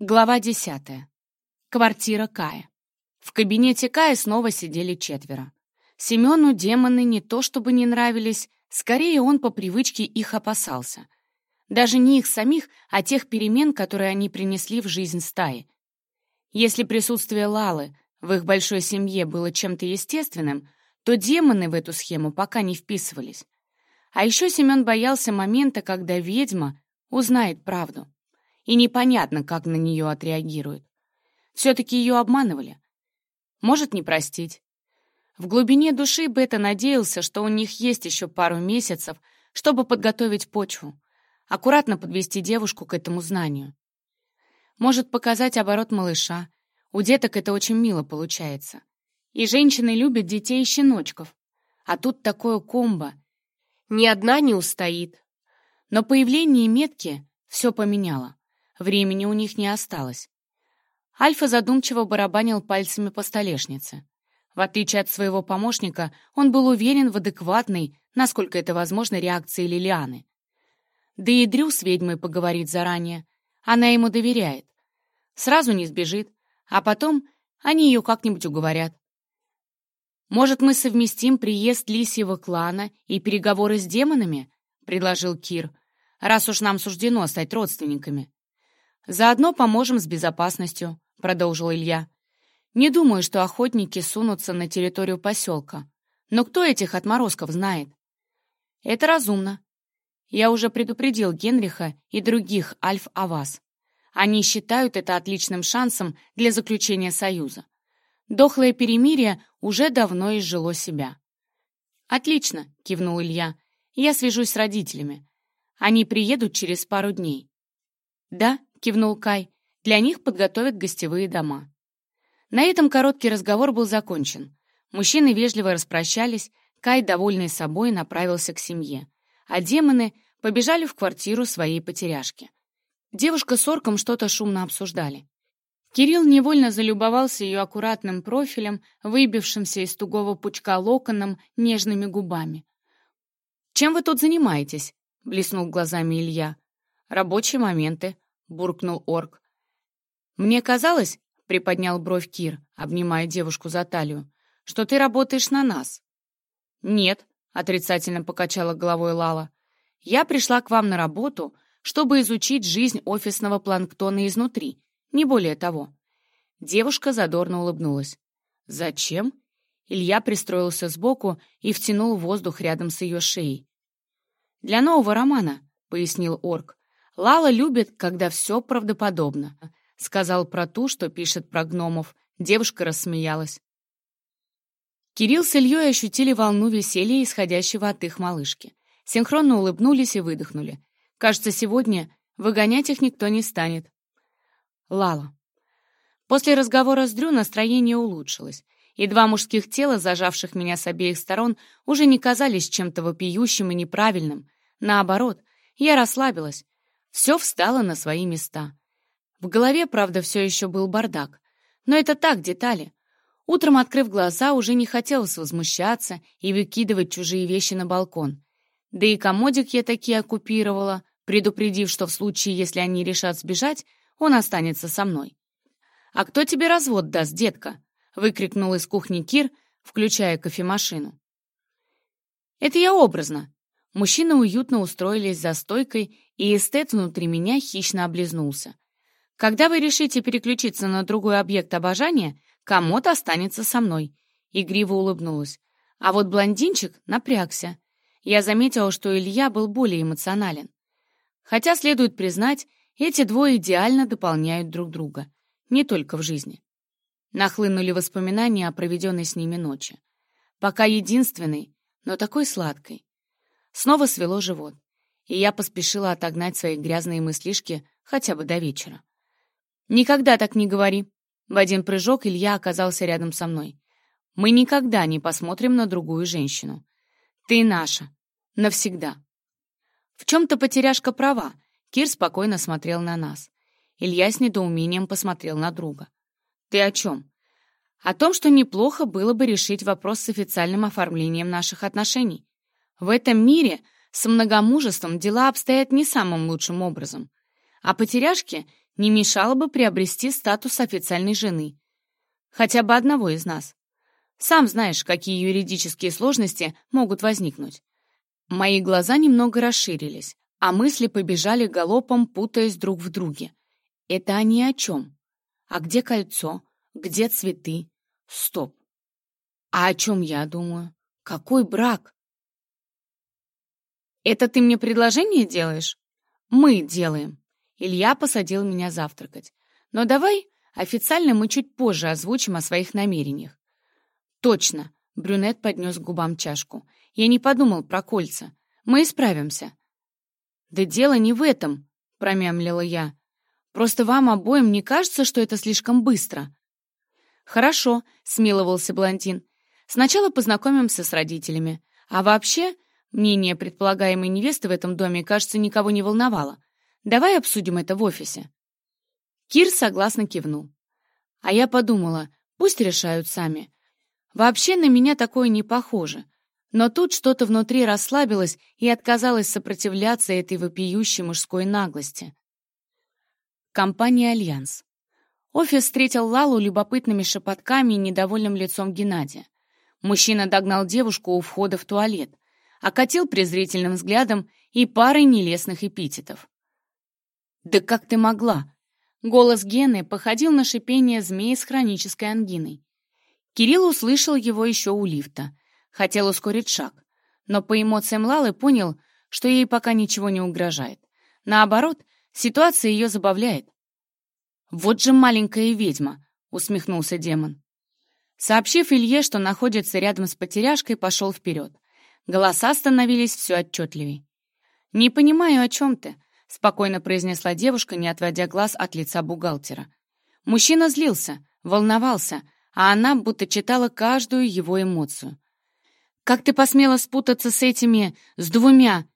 Глава десятая. Квартира Кая. В кабинете Кая снова сидели четверо. Семену демоны не то чтобы не нравились, скорее он по привычке их опасался. Даже не их самих, а тех перемен, которые они принесли в жизнь стаи. Если присутствие Лалы в их большой семье было чем-то естественным, то демоны в эту схему пока не вписывались. А еще Семен боялся момента, когда ведьма узнает правду и непонятно, как на нее отреагирует. Все-таки ее обманывали. Может, не простить. В глубине души Бета надеялся, что у них есть еще пару месяцев, чтобы подготовить почву, аккуратно подвести девушку к этому знанию. Может, показать оборот малыша. У деток это очень мило получается. И женщины любят детей и щеночков. А тут такое комбо. Ни одна не устоит. Но появление метки все поменяло. Времени у них не осталось. Альфа задумчиво барабанил пальцами по столешнице. В отличие от своего помощника, он был уверен в адекватной, насколько это возможно, реакции Лилианы. Да и Дрю с ведьмой поговорит заранее. Она ему доверяет. Сразу не сбежит, а потом они ее как-нибудь уговорят. «Может, мы совместим приезд лисьего клана и переговоры с демонами?» — предложил Кир, «раз уж нам суждено стать родственниками». «Заодно поможем с безопасностью», — продолжил Илья. «Не думаю, что охотники сунутся на территорию поселка. Но кто этих отморозков знает?» «Это разумно. Я уже предупредил Генриха и других Альф о вас. Они считают это отличным шансом для заключения союза. Дохлое перемирие уже давно изжило себя». «Отлично», — кивнул Илья. «Я свяжусь с родителями. Они приедут через пару дней». «Да», — кивнул Кай. «Для них подготовят гостевые дома». На этом короткий разговор был закончен. Мужчины вежливо распрощались, Кай, довольный собой, направился к семье, а демоны побежали в квартиру своей потеряшки. Девушка с орком что-то шумно обсуждали. Кирилл невольно залюбовался ее аккуратным профилем, выбившимся из тугого пучка локоном, нежными губами. «Чем вы тут занимаетесь?» — блеснул глазами Илья. «Рабочие моменты», — буркнул орк. «Мне казалось, — приподнял бровь Кир, обнимая девушку за талию, — что ты работаешь на нас». «Нет», — отрицательно покачала головой Лала. «Я пришла к вам на работу, чтобы изучить жизнь офисного планктона изнутри, не более того». Девушка задорно улыбнулась. «Зачем?» Илья пристроился сбоку и втянул воздух рядом с ее шеей. «Для нового романа», — пояснил орк. Лала любит, когда все правдоподобно. Сказал про ту, что пишет про гномов. Девушка рассмеялась. Кирилл с Ильей ощутили волну веселья, исходящего от их малышки. Синхронно улыбнулись и выдохнули. Кажется, сегодня выгонять их никто не станет. Лала. После разговора с Дрю настроение улучшилось, и два мужских тела, зажавших меня с обеих сторон, уже не казались чем-то вопиющим и неправильным. Наоборот, я расслабилась, все встало на свои места. В голове, правда, все еще был бардак. Но это так, детали. Утром, открыв глаза, уже не хотелось возмущаться и выкидывать чужие вещи на балкон. Да и комодик я такие оккупировала, предупредив, что в случае, если они решат сбежать, он останется со мной. «А кто тебе развод даст, детка?» — выкрикнул из кухни Кир, включая кофемашину. «Это я образно». Мужчины уютно устроились за стойкой и эстет внутри меня хищно облизнулся. Когда вы решите переключиться на другой объект обожания, комод останется со мной. Игриво улыбнулась. А вот блондинчик напрягся. Я заметила, что Илья был более эмоционален. Хотя, следует признать, эти двое идеально дополняют друг друга. Не только в жизни. Нахлынули воспоминания о проведенной с ними ночи. Пока единственной, но такой сладкой. Снова свело живот и я поспешила отогнать свои грязные мыслишки хотя бы до вечера. «Никогда так не говори!» В один прыжок Илья оказался рядом со мной. «Мы никогда не посмотрим на другую женщину. Ты наша. Навсегда». В чем-то потеряшка права. Кир спокойно смотрел на нас. Илья с недоумением посмотрел на друга. «Ты о чем?» «О том, что неплохо было бы решить вопрос с официальным оформлением наших отношений. В этом мире с многомужеством дела обстоят не самым лучшим образом. А потеряшке не мешало бы приобрести статус официальной жены. Хотя бы одного из нас. Сам знаешь, какие юридические сложности могут возникнуть. Мои глаза немного расширились, а мысли побежали галопом, путаясь друг в друге. Это они о чем? А где кольцо? Где цветы? Стоп. А о чем я думаю? Какой брак? Это ты мне предложение делаешь? Мы делаем. Илья посадил меня завтракать. Но давай официально мы чуть позже озвучим о своих намерениях. Точно. Брюнет поднес к губам чашку. Я не подумал про кольца. Мы исправимся. Да дело не в этом, промямлила я. Просто вам обоим не кажется, что это слишком быстро? Хорошо, смиловался блондин. Сначала познакомимся с родителями. А вообще, мнение предполагаемой невесты в этом доме, кажется, никого не волновало. Давай обсудим это в офисе». Кир согласно кивнул. А я подумала, пусть решают сами. Вообще на меня такое не похоже. Но тут что-то внутри расслабилось и отказалось сопротивляться этой вопиющей мужской наглости. Компания «Альянс». Офис встретил Лалу любопытными шепотками и недовольным лицом Геннадия. Мужчина догнал девушку у входа в туалет, окатил презрительным взглядом и парой нелестных эпитетов. «Да как ты могла?» Голос Гены походил на шипение змеи с хронической ангиной. Кирилл услышал его еще у лифта. Хотел ускорить шаг, но по эмоциям Лалы понял, что ей пока ничего не угрожает. Наоборот, ситуация ее забавляет. «Вот же маленькая ведьма!» — усмехнулся демон. Сообщив Илье, что находится рядом с потеряшкой, пошел вперед. Голоса становились все отчетливей. «Не понимаю, о чем ты», — спокойно произнесла девушка, не отводя глаз от лица бухгалтера. Мужчина злился, волновался, а она будто читала каждую его эмоцию. «Как ты посмела спутаться с этими... с двумя...»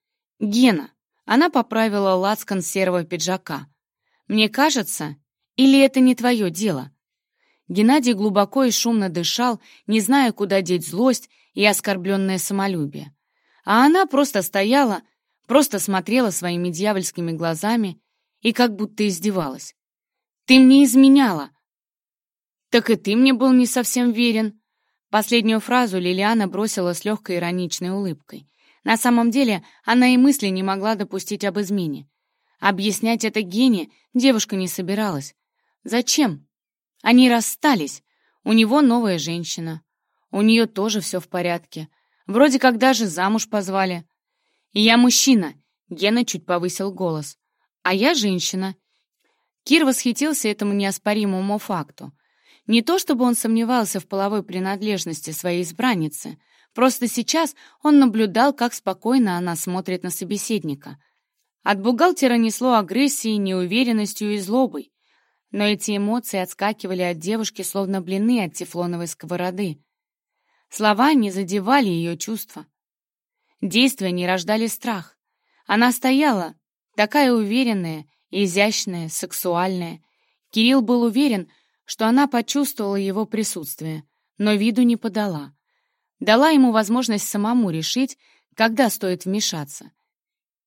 «Гена!» Она поправила лацкан серого пиджака. «Мне кажется, или это не твое дело?» Геннадий глубоко и шумно дышал, не зная, куда деть злость и оскорбленное самолюбие. А она просто стояла, просто смотрела своими дьявольскими глазами и как будто издевалась. «Ты мне изменяла!» «Так и ты мне был не совсем верен!» Последнюю фразу Лилиана бросила с легкой ироничной улыбкой. На самом деле она и мысли не могла допустить об измене. Объяснять это Гене девушка не собиралась. Зачем? Они расстались. У него новая женщина. У нее тоже все в порядке. Вроде как даже замуж позвали. Я мужчина. Гена чуть повысил голос. А я женщина. Кир восхитился этому неоспоримому факту. Не то чтобы он сомневался в половой принадлежности своей избранницы, просто сейчас он наблюдал, как спокойно она смотрит на собеседника. От бухгалтера несло агрессией, неуверенностью и злобой но эти эмоции отскакивали от девушки, словно блины от тефлоновой сковороды. Слова не задевали ее чувства. Действия не рождали страх. Она стояла, такая уверенная, изящная, сексуальная. Кирилл был уверен, что она почувствовала его присутствие, но виду не подала. Дала ему возможность самому решить, когда стоит вмешаться.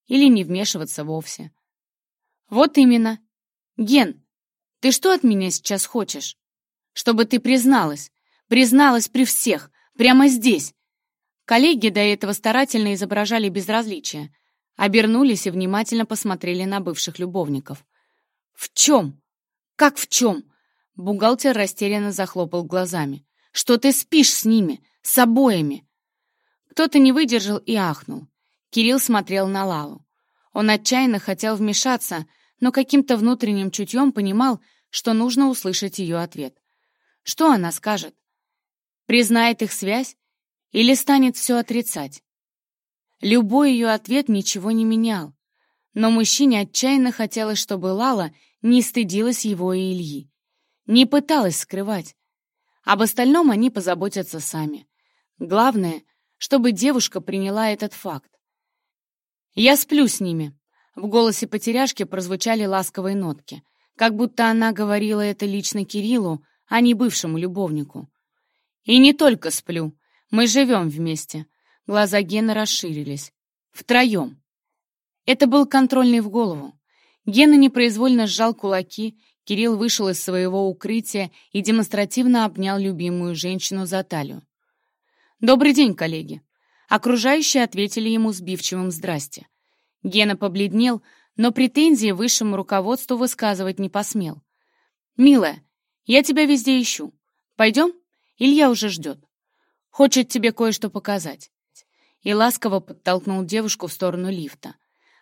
Или не вмешиваться вовсе. Вот именно. Ген, ты что от меня сейчас хочешь? Чтобы ты призналась. Призналась при всех. Прямо здесь. Коллеги до этого старательно изображали безразличие. Обернулись и внимательно посмотрели на бывших любовников. «В чем? Как в чем?» Бухгалтер растерянно захлопал глазами. «Что ты спишь с ними? С обоими?» Кто-то не выдержал и ахнул. Кирилл смотрел на Лалу. Он отчаянно хотел вмешаться, но каким-то внутренним чутьем понимал, что нужно услышать ее ответ. Что она скажет? Признает их связь или станет все отрицать? Любой ее ответ ничего не менял, но мужчине отчаянно хотелось, чтобы Лала не стыдилась его и Ильи, не пыталась скрывать. Об остальном они позаботятся сами. Главное, чтобы девушка приняла этот факт. «Я сплю с ними», — в голосе потеряшки прозвучали ласковые нотки — как будто она говорила это лично Кириллу, а не бывшему любовнику. «И не только сплю. Мы живем вместе». Глаза Гены расширились. «Втроем». Это был контрольный в голову. Гена непроизвольно сжал кулаки, Кирилл вышел из своего укрытия и демонстративно обнял любимую женщину за талию. «Добрый день, коллеги!» Окружающие ответили ему сбивчивым «здрасте». Гена побледнел, но претензии высшему руководству высказывать не посмел. «Милая, я тебя везде ищу. Пойдем? Илья уже ждет. Хочет тебе кое-что показать». И ласково подтолкнул девушку в сторону лифта.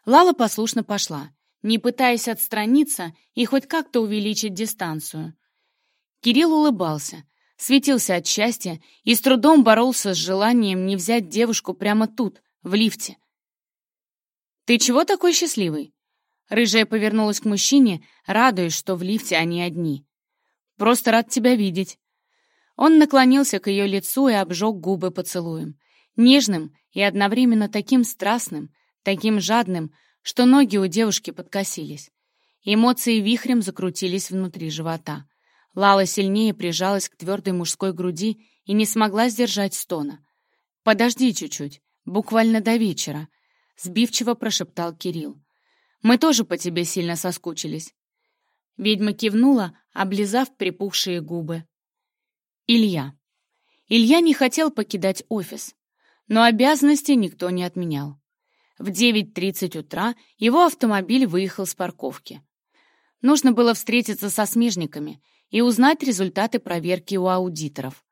Лала послушно пошла, не пытаясь отстраниться и хоть как-то увеличить дистанцию. Кирилл улыбался, светился от счастья и с трудом боролся с желанием не взять девушку прямо тут, в лифте. «Ты чего такой счастливый?» Рыжая повернулась к мужчине, радуясь, что в лифте они одни. «Просто рад тебя видеть». Он наклонился к ее лицу и обжег губы поцелуем. Нежным и одновременно таким страстным, таким жадным, что ноги у девушки подкосились. Эмоции вихрем закрутились внутри живота. Лала сильнее прижалась к твердой мужской груди и не смогла сдержать стона. «Подожди чуть-чуть, буквально до вечера», — сбивчиво прошептал Кирилл. «Мы тоже по тебе сильно соскучились». Ведьма кивнула, облизав припухшие губы. Илья. Илья не хотел покидать офис, но обязанности никто не отменял. В 9.30 утра его автомобиль выехал с парковки. Нужно было встретиться со смежниками и узнать результаты проверки у аудиторов.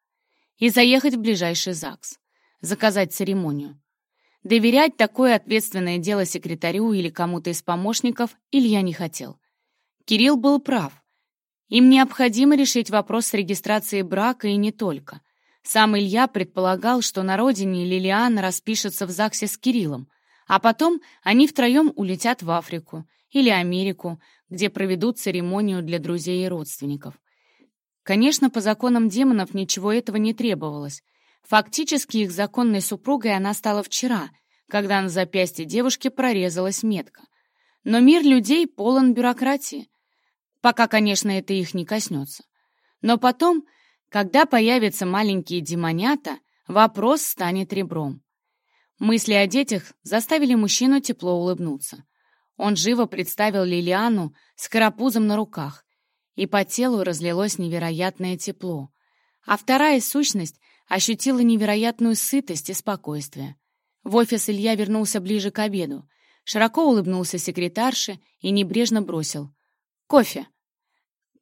И заехать в ближайший ЗАГС. Заказать церемонию. Доверять такое ответственное дело секретарю или кому-то из помощников Илья не хотел. Кирилл был прав. Им необходимо решить вопрос с регистрацией брака и не только. Сам Илья предполагал, что на родине Лилиана распишется в ЗАГСе с Кириллом, а потом они втроем улетят в Африку или Америку, где проведут церемонию для друзей и родственников. Конечно, по законам демонов ничего этого не требовалось. Фактически их законной супругой она стала вчера, когда на запястье девушки прорезалась метка. Но мир людей полон бюрократии. Пока, конечно, это их не коснется. Но потом, когда появятся маленькие демонята, вопрос станет ребром. Мысли о детях заставили мужчину тепло улыбнуться. Он живо представил Лилиану с карапузом на руках, и по телу разлилось невероятное тепло. А вторая сущность ощутила невероятную сытость и спокойствие. В офис Илья вернулся ближе к обеду, широко улыбнулся секретарше и небрежно бросил «Кофе».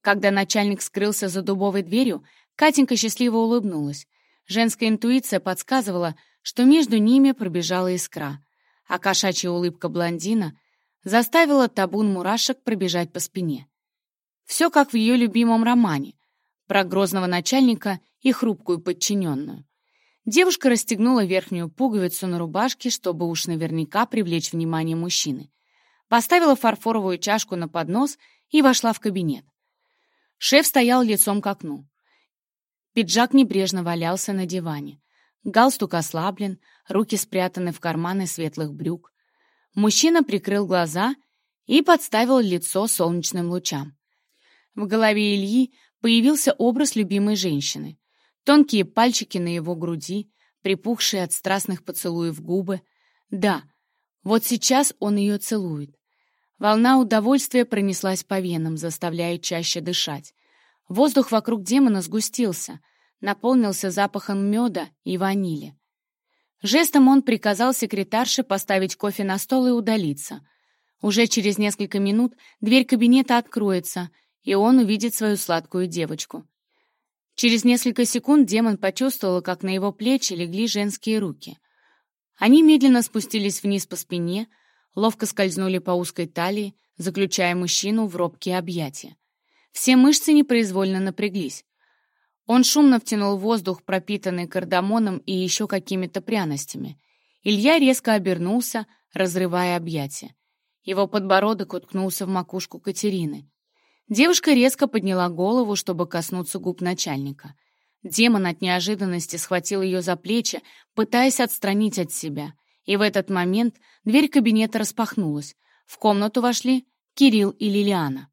Когда начальник скрылся за дубовой дверью, Катенька счастливо улыбнулась. Женская интуиция подсказывала, что между ними пробежала искра, а кошачья улыбка блондина заставила табун мурашек пробежать по спине. Все как в ее любимом романе про грозного начальника и хрупкую подчиненную. Девушка расстегнула верхнюю пуговицу на рубашке, чтобы уж наверняка привлечь внимание мужчины. Поставила фарфоровую чашку на поднос и вошла в кабинет. Шеф стоял лицом к окну. Пиджак небрежно валялся на диване. Галстук ослаблен, руки спрятаны в карманы светлых брюк. Мужчина прикрыл глаза и подставил лицо солнечным лучам. В голове Ильи появился образ любимой женщины. Тонкие пальчики на его груди, припухшие от страстных поцелуев губы. Да, вот сейчас он ее целует. Волна удовольствия пронеслась по венам, заставляя чаще дышать. Воздух вокруг демона сгустился, наполнился запахом меда и ванили. Жестом он приказал секретарше поставить кофе на стол и удалиться. Уже через несколько минут дверь кабинета откроется, и он увидит свою сладкую девочку. Через несколько секунд демон почувствовал, как на его плечи легли женские руки. Они медленно спустились вниз по спине, ловко скользнули по узкой талии, заключая мужчину в робкие объятия. Все мышцы непроизвольно напряглись. Он шумно втянул воздух, пропитанный кардамоном и еще какими-то пряностями. Илья резко обернулся, разрывая объятия. Его подбородок уткнулся в макушку Катерины. Девушка резко подняла голову, чтобы коснуться губ начальника. Демон от неожиданности схватил ее за плечи, пытаясь отстранить от себя. И в этот момент дверь кабинета распахнулась. В комнату вошли Кирилл и Лилиана.